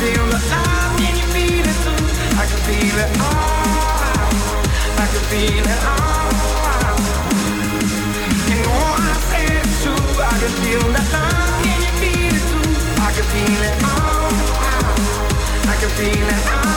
feel that love, too? I can feel it all. I can feel it all. I. I can feel love, can you feel it too? I can feel it all. I can feel it all.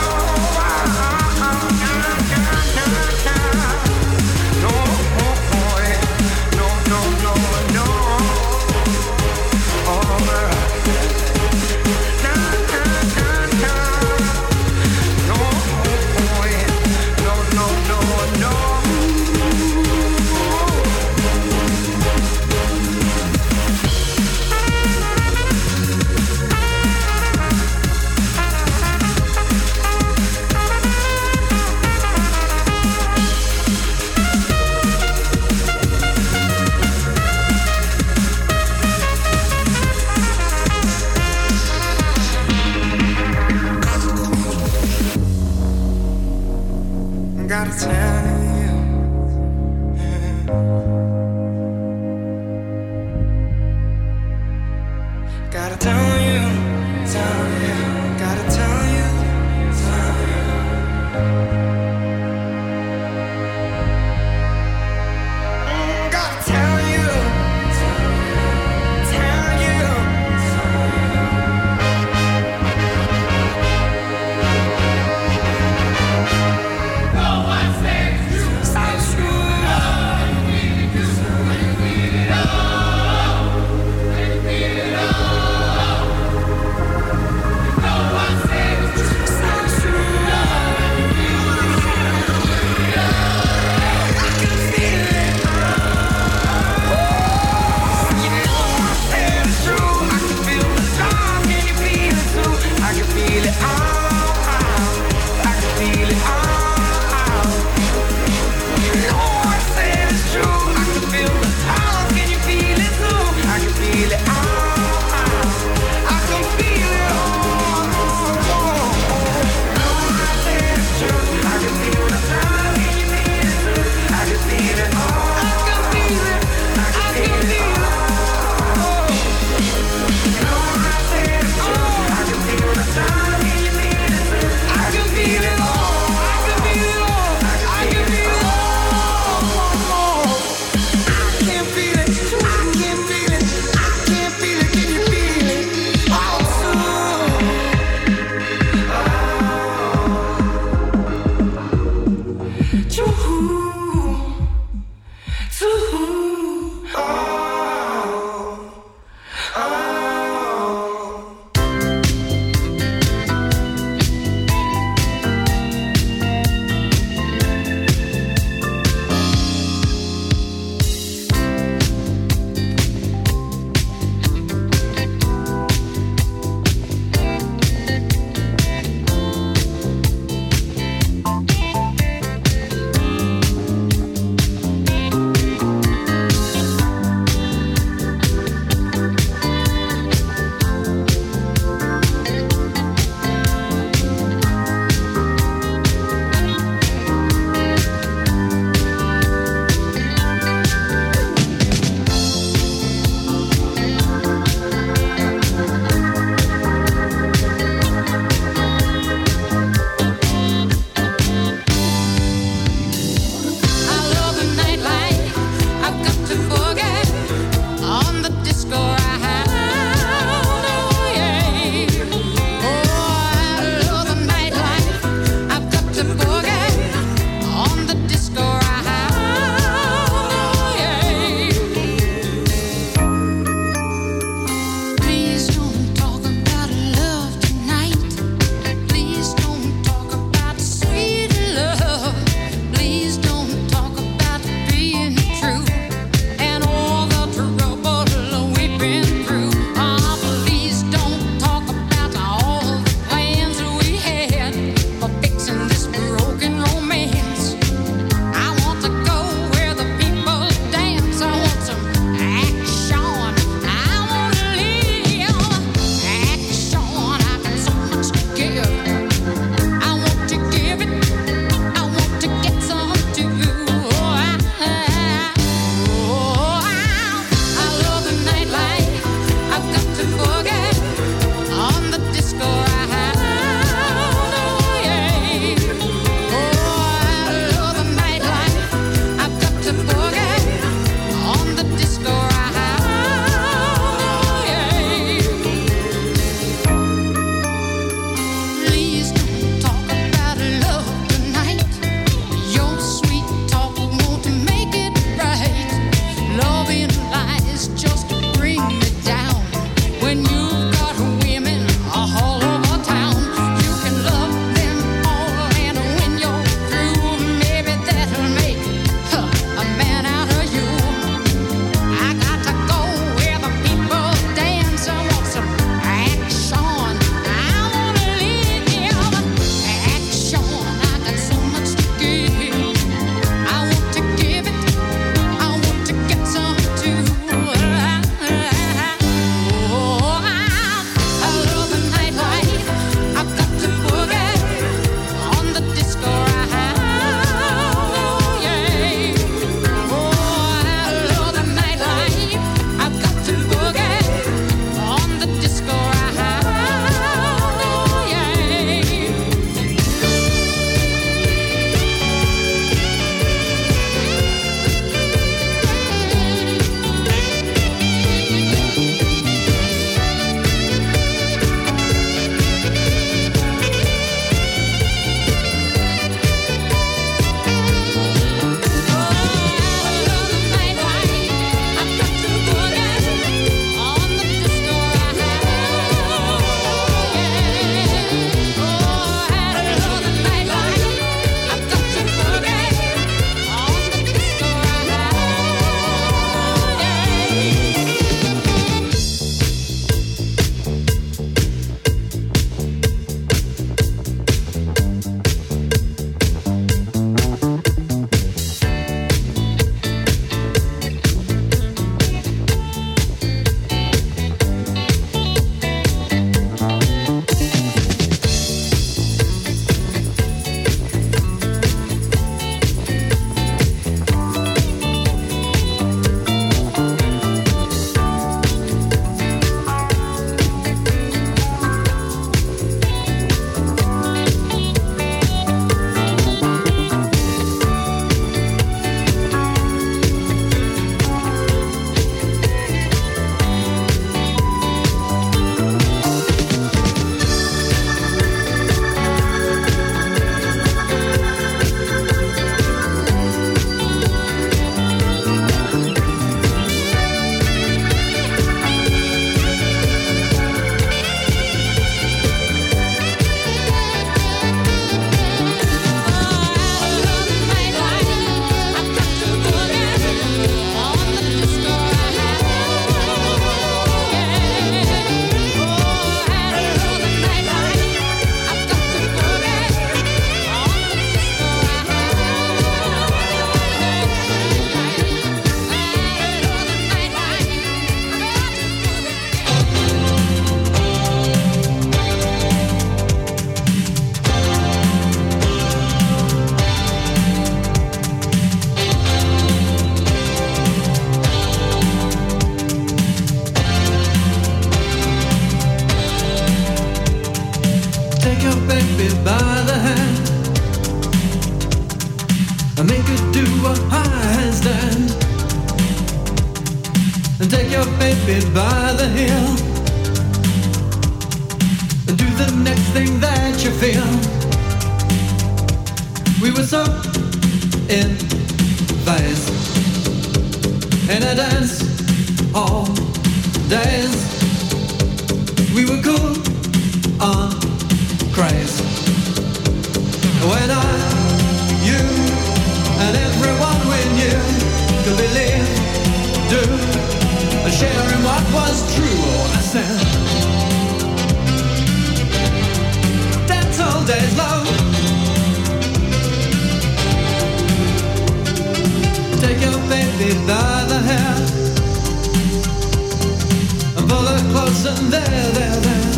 And there, there, there.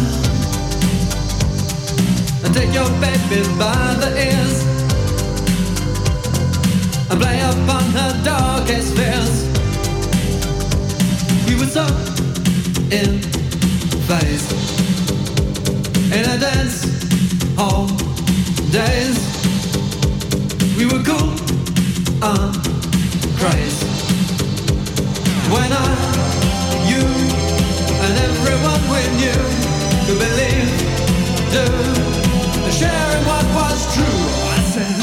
And take your baby by the ears and play upon her darkest fears. We were so in phase in a dance hall days. We were cool on craze when I, you, and everyone we knew could believe, do, in what was true. I said,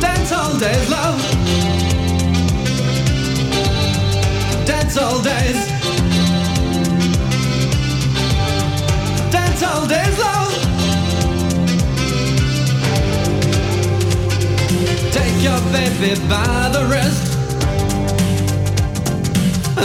dance all days, love. Dance all days. Dance all days, love. Take your baby by the wrist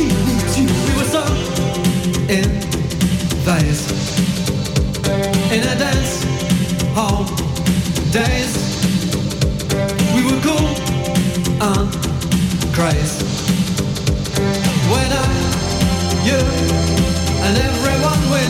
she needs you We were so in phase In a dance hall days We were cool on craze When I, you and everyone we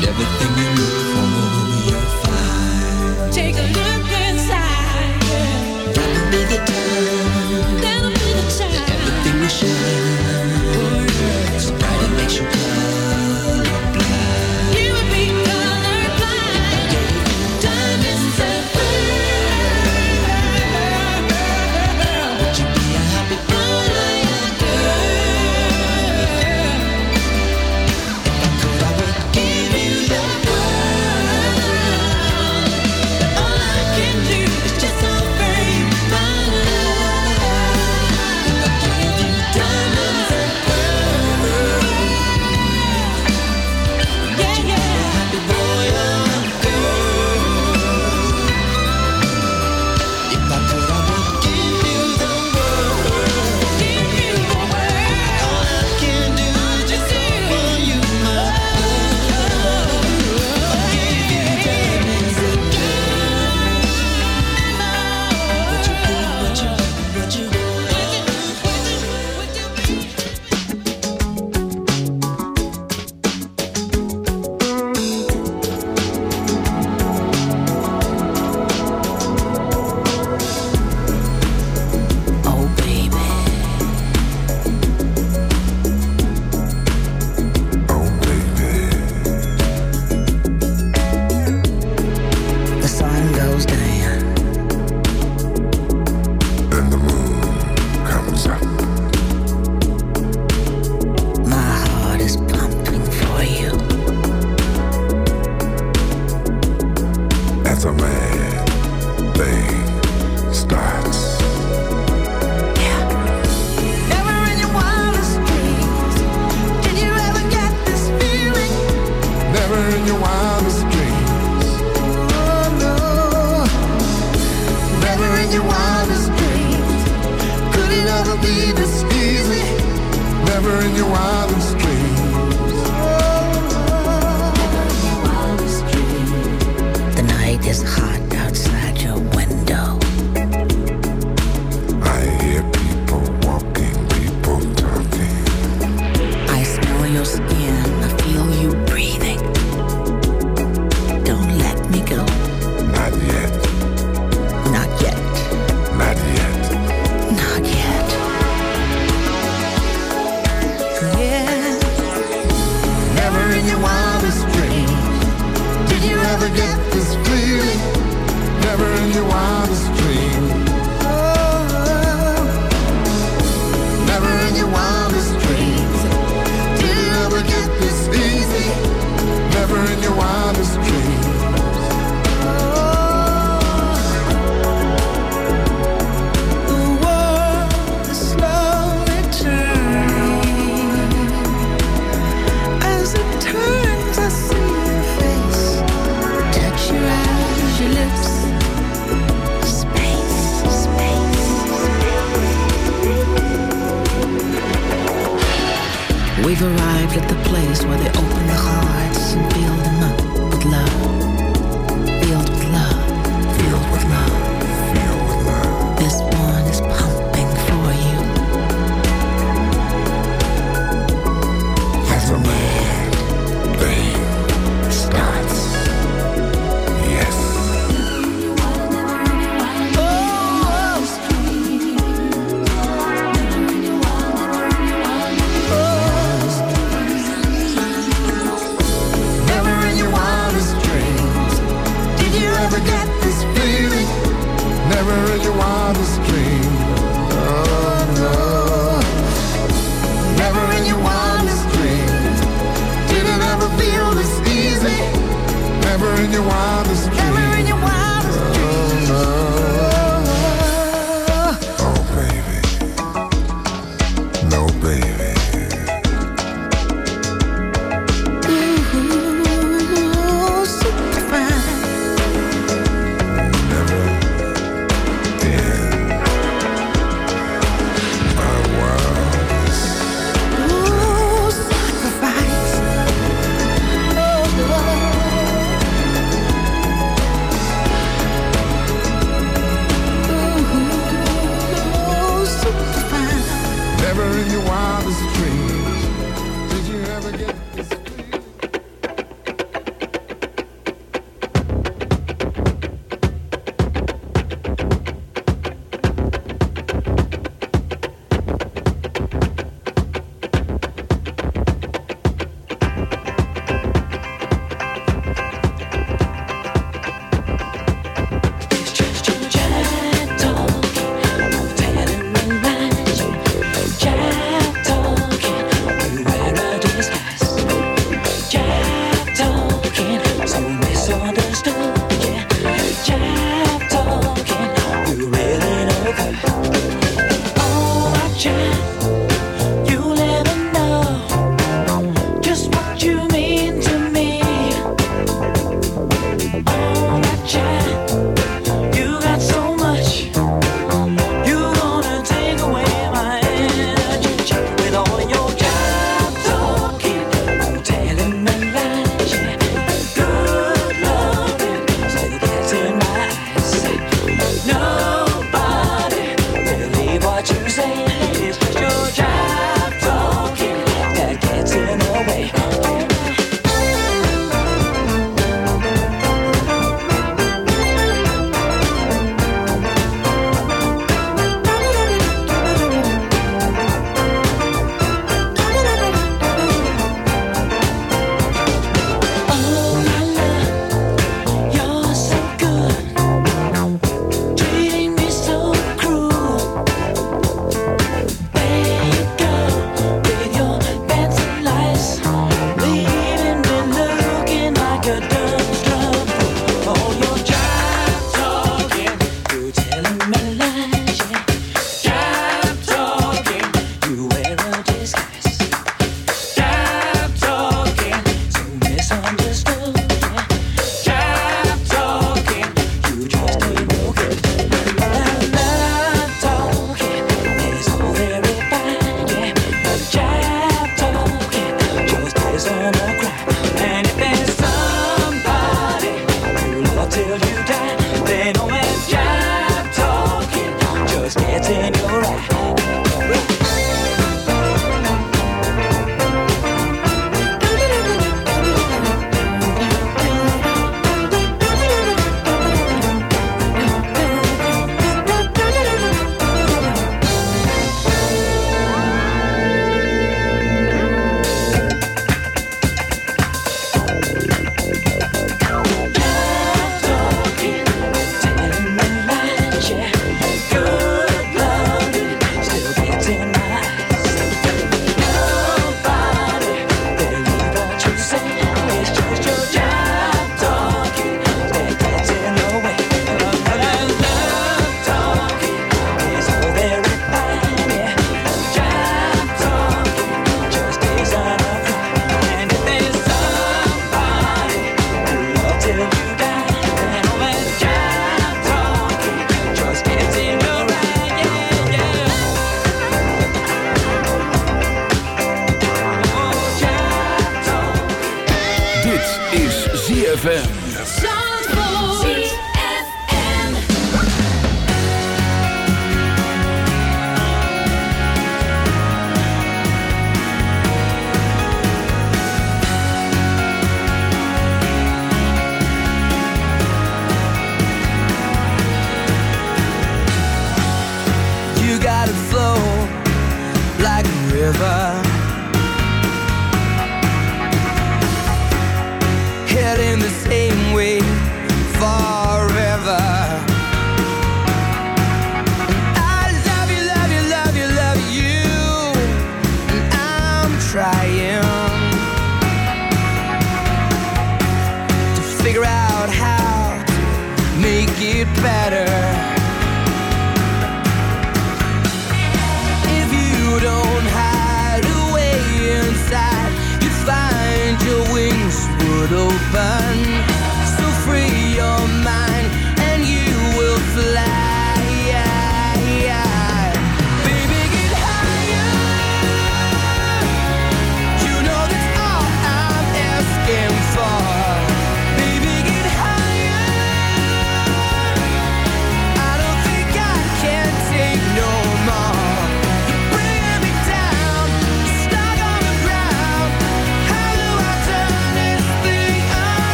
Never think